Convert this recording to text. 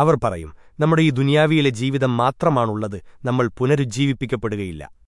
അവർ പറയും നമ്മുടെ ഈ ദുനിയാവിയിലെ ജീവിതം മാത്രമാണുള്ളത് നമ്മൾ പുനരുജ്ജീവിപ്പിക്കപ്പെടുകയില്ല.